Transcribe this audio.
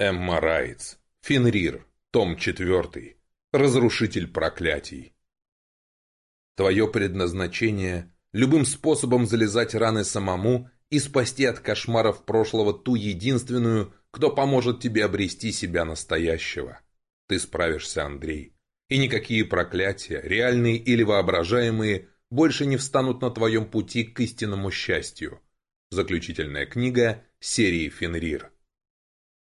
Эмма Райтс. Фенрир. Том 4. Разрушитель проклятий. Твое предназначение – любым способом залезать раны самому и спасти от кошмаров прошлого ту единственную, кто поможет тебе обрести себя настоящего. Ты справишься, Андрей. И никакие проклятия, реальные или воображаемые, больше не встанут на твоем пути к истинному счастью. Заключительная книга серии «Фенрир».